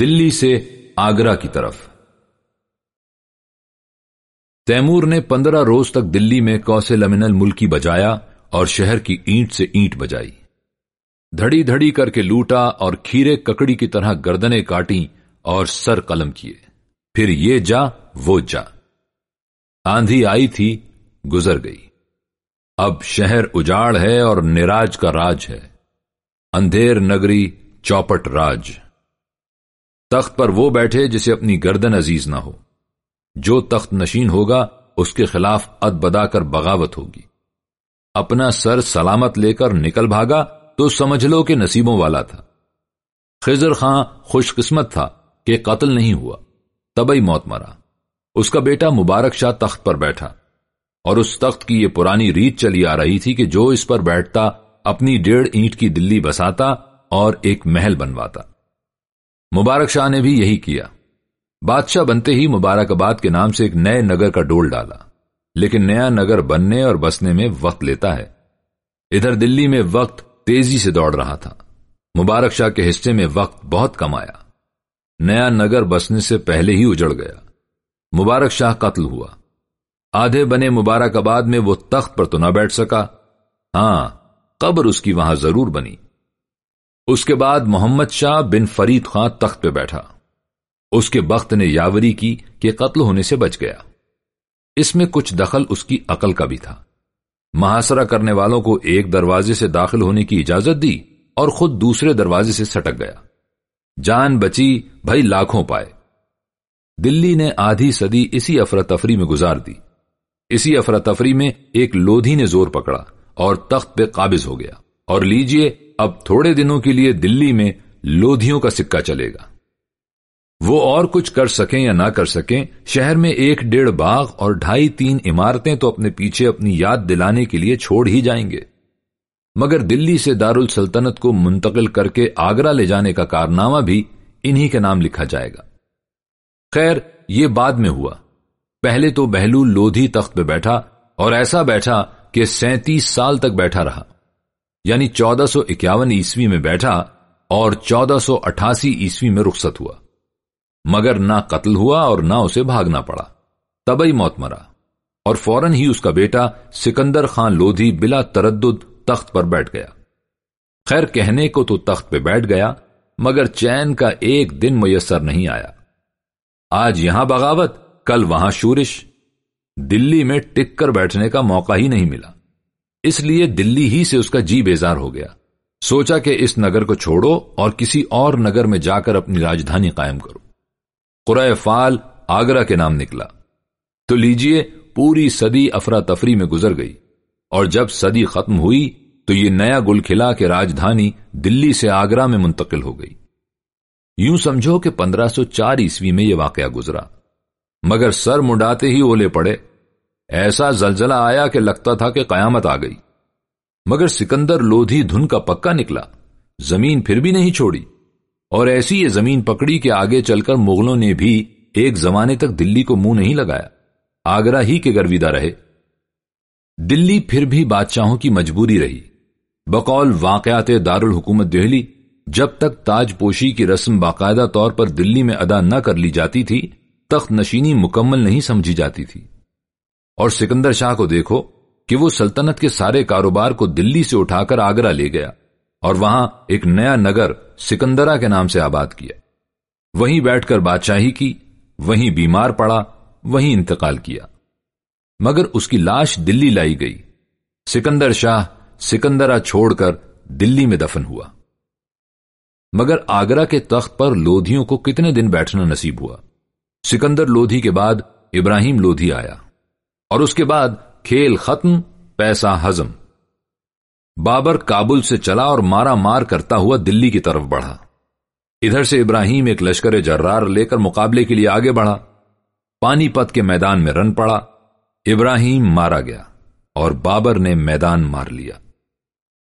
دلی سے آگرہ کی طرف۔ تیمور نے پندرہ روز تک دلی میں کوسے لمن الملکی بجایا اور شہر کی اینٹ سے اینٹ بجائی۔ دھڑی دھڑی کر کے لوٹا اور کھیرے ککڑی کی طرح گردنے کاٹی اور سر قلم کیے۔ پھر یہ جا، وہ جا۔ آندھی آئی تھی، گزر گئی۔ اب شہر اجاڑ ہے اور نراج کا راج ہے۔ اندھیر نگری چوپٹ راج۔ تخت پر وہ بیٹھے جسے اپنی گردن عزیز نہ ہو۔ جو تخت نشین ہوگا، اس کے خلاف اد بدا کر بغاوت ہوگی۔ اپنا سر سلامت لے کر نکل بھاگا تو سمجھ لو کہ نصیبوں والا تھا۔ خضر خاں خوش قسمت تھا کہ قتل نہیں ہوا۔ تبئی موت مرا۔ اس کا بیٹا مبارک شاہ تخت پر بیٹھا۔ اور اس تخت کی یہ پرانی ریت چلی آ رہی تھی کہ جو اس پر بیٹھتا، اپنی ڈیڑھ اینٹ کی دلی بساتا اور ایک محل بنواتا۔ مبارک شاہ نے بھی یہی کیا۔ بادشاہ بنتے ہی مبارک آباد کے نام سے ایک نئے نگر کا ڈول ڈالا۔ لیکن نیا نگر بننے اور بسنے میں وقت لیتا ہے۔ ادھر دلی میں وقت تیزی سے دوڑ رہا تھا۔ مبارک شاہ کے حصے میں وقت بہت کم آیا۔ نیا نگر بسنے سے پہلے ہی اجڑ گیا۔ مبارک شاہ قتل ہوا۔ آدھے بنے مبارک آباد میں وہ تخت پر تو نہ بیٹھ سکا۔ ہاں قبر اس کی وہاں ضرور بنی۔ اس کے بعد محمد شاہ بن فرید خان تخت پہ بیٹھا۔ اس کے بخت نے یاوری کی کہ قتل ہونے سے بچ گیا۔ اس میں کچھ دخل اس کی عقل کا بھی تھا۔ محاصرہ کرنے والوں کو ایک دروازے سے داخل ہونے کی اجازت دی اور خود دوسرے دروازے سے سٹک گیا۔ جان بچی، بھائی لاکھوں پائے۔ دلی نے آدھی صدی اسی افراتفری میں گزار دی۔ اسی افراتفری میں ایک لودھی نے زور پکڑا اور تخت پہ قابض ہو گیا۔ اور لیجیے اب تھوڑے دنوں کے لیے دلی میں لودھیوں کا سکہ چلے گا۔ وہ اور کچھ کر سکیں یا نہ کر سکیں، شہر میں ایک ڈیڑھ باغ اور ڈھائی تین عمارتیں تو اپنے پیچھے اپنی یاد دلانے کے لیے چھوڑ ہی جائیں گے۔ مگر دلی سے دارالسلطنت کو منتقل کر کے آگرہ لے جانے کا کارنامہ بھی انہی کے نام لکھا جائے گا۔ خیر، یہ بعد میں ہوا۔ پہلے تو بہلول لودھی تخت پہ بیٹھا اور ایسا بیٹھا کہ سینتیس سال تک بیٹھا رہا۔ یعنی چودہ سو اکیاون عیسوی میں بیٹھا اور چودہ سو اٹھاسی عیسوی میں رخصت ہوا۔ مگر نہ قتل ہوا اور نہ اسے بھاگنا پڑا۔ تبئی موت مرا۔ اور فوراً ہی اس کا بیٹا سکندر خان لودھی بلا تردد تخت پر بیٹھ گیا۔ خیر کہنے کو تو تخت پہ بیٹھ گیا، مگر چین کا ایک دن میسر نہیں آیا۔ آج یہاں بغاوت، کل وہاں شورش۔ دلی میں ٹک کر بیٹھنے کا موقع ہی نہیں ملا۔ اس لیے دلی ہی سے اس کا جی بیزار ہو گیا۔ سوچا کہ اس نگر کو چھوڑو اور کسی اور نگر میں جا کر اپنی راجدھانی قائم کرو۔ قرآ فال آگرہ کے نام نکلا۔ تو لیجیے پوری صدی افراتفری میں گزر گئی۔ اور جب صدی ختم ہوئی تو یہ نیا گل کھلا کہ راجدھانی دلی سے آگرہ میں منتقل ہو گئی۔ یوں سمجھو کہ پندرہ سو چار عیسوی میں یہ واقعہ گزرا۔ مگر سر منڈاتے ہی اولے پڑے۔ ایسا زلزلہ آیا کہ لگتا تھا کہ قیامت آ گئی۔ مگر سکندر لودھی دھن کا پکا نکلا۔ زمین پھر بھی نہیں چھوڑی۔ اور ایسی یہ زمین پکڑی کہ آگے چل کر مغلوں نے بھی ایک زمانے تک دلی کو منہ نہیں لگایا۔ آگرہ ہی کے گرویدہ رہے۔ دلی پھر بھی بادشاہوں کی مجبوری رہی۔ بقول واقعات دارالحکومت دہلی جب تک تاج پوشی کی رسم باقاعدہ طور پر دلی میں ادا نہ کر لی جاتی تھی، تخت نشینی مکمل نہیں سمجھی جاتی تھی۔ اور سکندر شاہ کو دیکھو کہ وہ سلطنت کے سارے کاروبار کو دلی سے اٹھا کر آگرہ لے گیا اور وہاں ایک نیا نگر سکندرا کے نام سے آباد کیا۔ وہیں بیٹھ کر بادشاہی کی، وہیں بیمار پڑا، وہیں انتقال کیا۔ مگر اس کی لاش دلی لائی گئی۔ سکندر شاہ سکندرا چھوڑ کر دلی میں دفن ہوا۔ مگر آگرہ کے تخت پر لودھیوں کو کتنے دن بیٹھنا نصیب ہوا۔ سکندر لودھی کے بعد ابراہیم لودھی آیا۔ اور اس کے بعد کھیل ختم، پیسہ ہزم بابر کابل سے چلا اور مارا مار کرتا ہوا دلی کی طرف بڑھا۔ ادھر سے ابراہیم ایک لشکر جرار لے کر مقابلے کے لیے آگے بڑھا۔ پانی پت کے میدان میں رن پڑا۔ ابراہیم مارا گیا اور بابر نے میدان مار لیا۔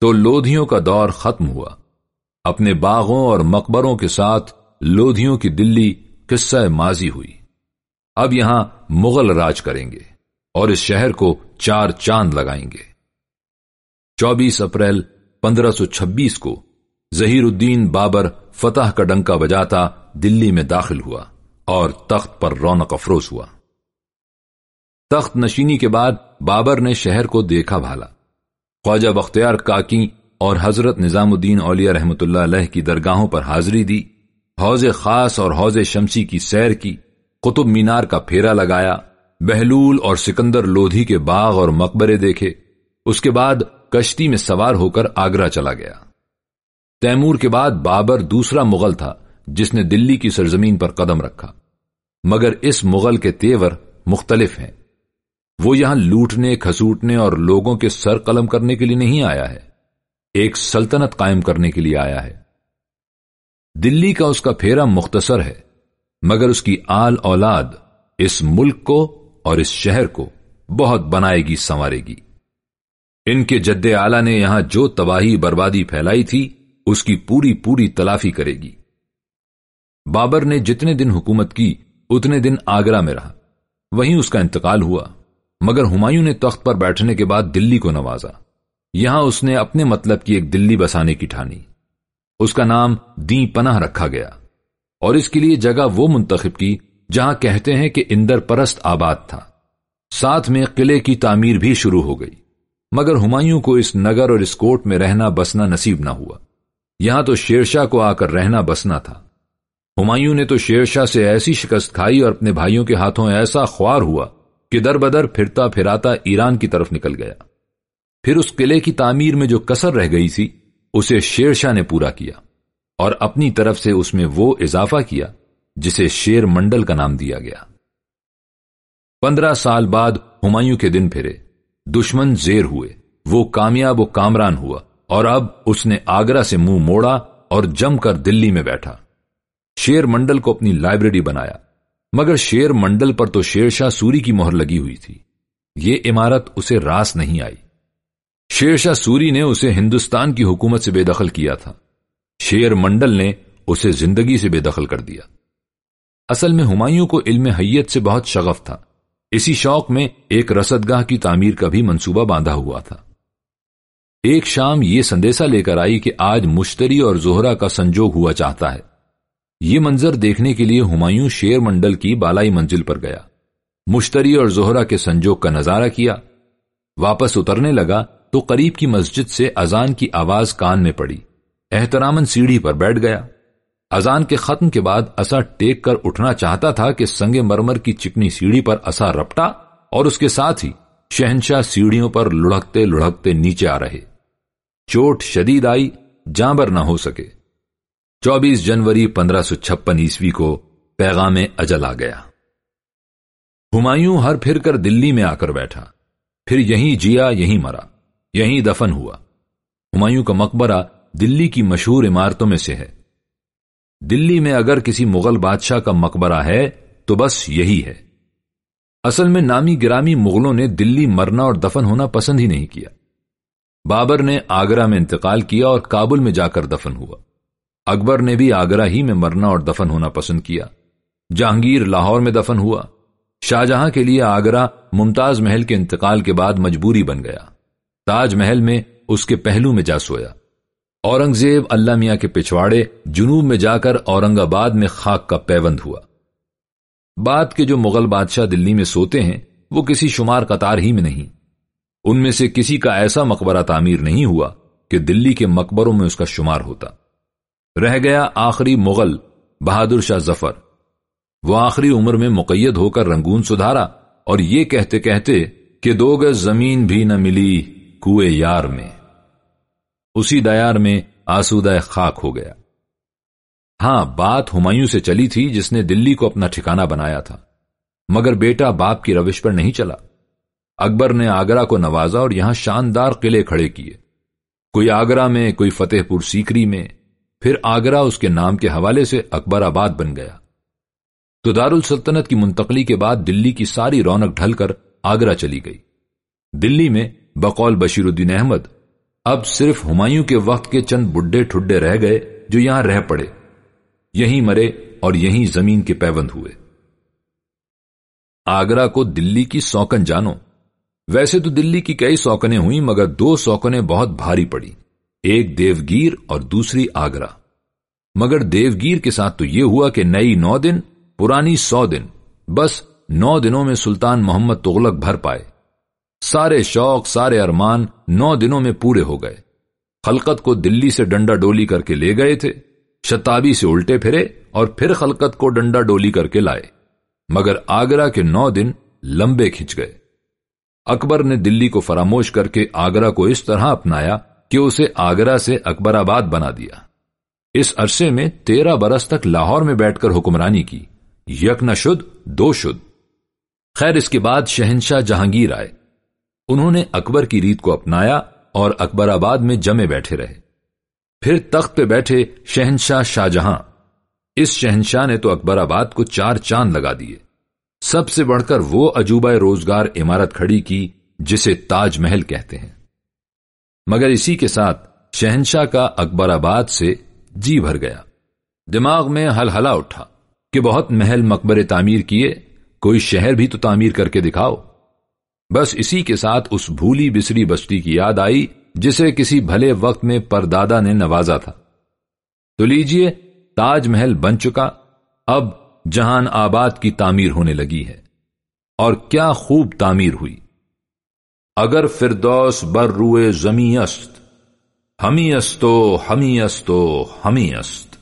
تو لودھیوں کا دور ختم ہوا۔ اپنے باغوں اور مقبروں کے ساتھ لودھیوں کی دلی قصہ ماضی ہوئی۔ اب یہاں مغل راج کریں گے۔ اور اس شہر کو چار چاند لگائیں گے۔ چوبیس اپریل پندرہ سو چھبیس کو ظہیر الدین بابر فتح کا ڈنکا بجاتا دلی میں داخل ہوا اور تخت پر رونق افروز ہوا۔ تخت نشینی کے بعد بابر نے شہر کو دیکھا بھالا۔ خواجہ بختیار کاکی اور حضرت نظام الدین اولیا رحمت اللہ علیہ کی درگاہوں پر حاضری دی۔ حوض خاص اور حوض شمسی کی سیر کی، قطب مینار کا پھیرا لگایا۔ بہلول اور سکندر لودھی کے باغ اور مقبرے دیکھے۔ اس کے بعد کشتی میں سوار ہو کر آگرہ چلا گیا۔ تیمور کے بعد بابر دوسرا مغل تھا، جس نے دلی کی سرزمین پر قدم رکھا۔ مگر اس مغل کے تیور مختلف ہیں۔ وہ یہاں لوٹنے، کھسوٹنے اور لوگوں کے سر قلم کرنے کے لیے نہیں آیا ہے۔ ایک سلطنت قائم کرنے کے لیے آیا ہے۔ دلی کا اس کا پھیرا مختصر ہے، مگر اس کی آل اولاد اس ملک کو اور اس شہر کو بہت بنائے گی، سنوارے گی۔ ان کے جد آلہ نے یہاں جو تباہی بربادی پھیلائی تھی، اس کی پوری پوری تلافی کرے گی۔ بابر نے جتنے دن حکومت کی، اتنے دن آگرہ میں رہا۔ وہیں اس کا انتقال ہوا۔ مگر ہمایوں نے تخت پر بیٹھنے کے بعد دلی کو نوازا۔ یہاں اس نے اپنے مطلب کی ایک دلی بسانے کی ٹھانی۔ اس کا نام دی پناہ رکھا گیا۔ اور اس کے لیے جگہ وہ منتخب کی جہاں کہتے ہیں کہ اندر پرست آباد تھا۔ ساتھ میں قلعے کی تعمیر بھی شروع ہو گئی۔ مگر ہمایوں کو اس نگر اور اس کوٹ میں رہنا بسنا نصیب نہ ہوا۔ یہاں تو شیرشاہ کو آ کر رہنا بسنا تھا۔ ہمایوں نے تو شیرشاہ سے ایسی شکست کھائی اور اپنے بھائیوں کے ہاتھوں ایسا خوار ہوا کہ در بدر پھرتا پھراتا ایران کی طرف نکل گیا۔ پھر اس قلعے کی تعمیر میں جو کسر رہ گئی تھی اسے شیر شاہ نے پورا کیا اور اپنی طرف سے اس میں وہ اضافہ کیا۔ جسے شیر منڈل کا نام دیا گیا۔ پندرہ سال بعد ہمایوں کے دن پھرے، دشمن زیر ہوئے، وہ کامیاب و کامران ہوا اور اب اس نے آگرہ سے منہ موڑا اور جم کر دلی میں بیٹھا۔ شیر منڈل کو اپنی لائبریری بنایا، مگر شیر منڈل پر تو شیر شاہ سوری کی مہر لگی ہوئی تھی۔ یہ عمارت اسے راس نہیں آئی۔ شیر شاہ سوری نے اسے ہندوستان کی حکومت سے بے دخل کیا تھا۔ شیر منڈل نے اسے زندگی سے بے دخل کر دیا۔ اصل میں ہمایوں کو علم حیت سے بہت شغف تھا۔ اسی شوق میں ایک رسدگاہ کی تعمیر کا بھی منصوبہ باندھا ہوا تھا۔ ایک شام یہ سندیسا لے کر آئی کہ آج مشتری اور زہرا کا سنجوگ ہوا چاہتا ہے۔ یہ منظر دیکھنے کے لیے ہمایوں شیر منڈل کی بالائی منزل پر گیا۔ مشتری اور زہرا کے سنجوگ کا نظارہ کیا۔ واپس اترنے لگا تو قریب کی مسجد سے اذان کی آواز کان میں پڑی۔ احترامن سیڑھی پر بیٹھ گیا۔ اذان کے ختم کے بعد اصا ٹیک کر اٹھنا چاہتا تھا کہ سنگ مرمر کی چکنی سیڑھی پر اصا رپٹا اور اس کے ساتھ ہی شہنشاہ سیڑھیوں پر لڑکتے لڑکتے نیچے آ رہے۔ چوٹ شدید آئی، جانبر نہ ہو سکے۔ چوبیس جنوری پندرہ سو چھپن عیسوی کو پیغام اجل آ گیا۔ ہمایوں ہر پھر کر دلی میں آ کر بیٹھا۔ پھر یہیں جیا یہیں مرا یہیں دفن ہوا۔ ہمایوں کا مقبرہ دلی کی مشہور عمارتوں میں سے ہے۔ دلی میں اگر کسی مغل بادشاہ کا مقبرہ ہے، تو بس یہی ہے۔ اصل میں نامی گرامی مغلوں نے دلی مرنا اور دفن ہونا پسند ہی نہیں کیا۔ بابر نے آگرہ میں انتقال کیا اور کابل میں جا کر دفن ہوا۔ اکبر نے بھی آگرہ ہی میں مرنا اور دفن ہونا پسند کیا۔ جہانگیر لاہور میں دفن ہوا۔ شاہجہاں کے لیے آگرہ ممتاز محل کے انتقال کے بعد مجبوری بن گیا۔ تاج محل میں اس کے پہلو میں جا سویا۔ اورنگزیب اللہ میاں کے پچھواڑے جنوب میں جا کر اورنگ آباد میں خاک کا پیوند ہوا۔ بعد کے جو مغل بادشاہ دلی میں سوتے ہیں، وہ کسی شمار قطار ہی میں نہیں۔ ان میں سے کسی کا ایسا مقبرہ تعمیر نہیں ہوا کہ دلی کے مقبروں میں اس کا شمار ہوتا۔ رہ گیا آخری مغل بہادر شاہ ظفر۔ وہ آخری عمر میں مقید ہو کر رنگون سدھارا اور یہ کہتے کہتے کہ دو گز زمین بھی نہ ملی کوئے یار میں۔ اسی دیار میں آسودہ خاک ہو گیا۔ ہاں بات ہمایوں سے چلی تھی جس نے دلی کو اپنا ٹھکانہ بنایا تھا، مگر بیٹا باپ کی روش پر نہیں چلا۔ اکبر نے آگرہ کو نوازا اور یہاں شاندار قلعے کھڑے کیے۔ کوئی آگرہ میں، کوئی فتح پور سیکری میں، پھر آگرہ اس کے نام کے حوالے سے اکبر آباد بن گیا۔ تو دارالسلطنت کی منتقلی کے بعد دلی کی ساری رونق ڈھل کر آگرہ چلی گئی۔ دلی میں بقول بشیر الدین احمد اب صرف ہمایوں کے وقت کے چند بڈے ٹھڈے رہ گئے جو یہاں رہ پڑے۔ یہیں مرے اور یہیں زمین کے پیوند ہوئے۔ آگرہ کو دلی کی سوکن جانو۔ ویسے تو دلی کی کئی سوکنیں ہوئی مگر دو سوکنیں بہت بھاری پڑی۔ ایک دیوگیر اور دوسری آگرہ۔ مگر دیوگیر کے ساتھ تو یہ ہوا کہ نئی نو دن، پرانی سو دن۔ بس نو دنوں میں سلطان محمد تغلق بھر پائے۔ سارے شوق، سارے ارمان نو دنوں میں پورے ہو گئے۔ خلقت کو دلی سے ڈنڈا ڈولی کر کے لے گئے تھے، شتابی سے الٹے پھرے اور پھر خلقت کو ڈنڈا ڈولی کر کے لائے۔ مگر آگرہ کے نو دن لمبے کھنچ گئے۔ اکبر نے دلی کو فراموش کر کے آگرہ کو اس طرح اپنایا کہ اسے آگرہ سے اکبر آباد بنا دیا۔ اس عرصے میں تیرہ برس تک لاہور میں بیٹھ کر حکمرانی کی۔ یک نہ شد، دو شد۔ خیر، اس کے بعد شہنشاہ جہانگیر آئے۔ انہوں نے اکبر کی ریت کو اپنایا اور اکبر آباد میں جمے بیٹھے رہے۔ پھر تخت پہ بیٹھے شہنشاہ شاہ جہاں۔ اس شہنشاہ نے تو اکبر آباد کو چار چاند لگا دیے۔ سب سے بڑھ کر وہ عجوبہ روزگار عمارت کھڑی کی جسے تاج محل کہتے ہیں۔ مگر اسی کے ساتھ شہنشاہ کا اکبر آباد سے جی بھر گیا۔ دماغ میں ہل ہلا اٹھا کہ بہت محل مقبرے تعمیر کیے، کوئی شہر بھی تو تعمیر کر کے دکھاؤ۔ بس اسی کے ساتھ اس بھولی بسری بستی کی یاد آئی جسے کسی بھلے وقت میں پردادا نے نوازا تھا۔ تو لیجیے، تاج محل بن چکا۔ اب جہان آباد کی تعمیر ہونے لگی ہے۔ اور کیا خوب تعمیر ہوئی۔ اگر فردوس بر روئے زمی است ہمی استو ہمی استو ہمی است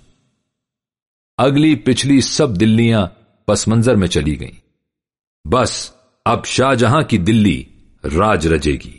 اگلی پچھلی سب دلیاں پس منظر میں چلی گئیں۔ بس اب شاہ جہاں کی دلی راج رجے گی۔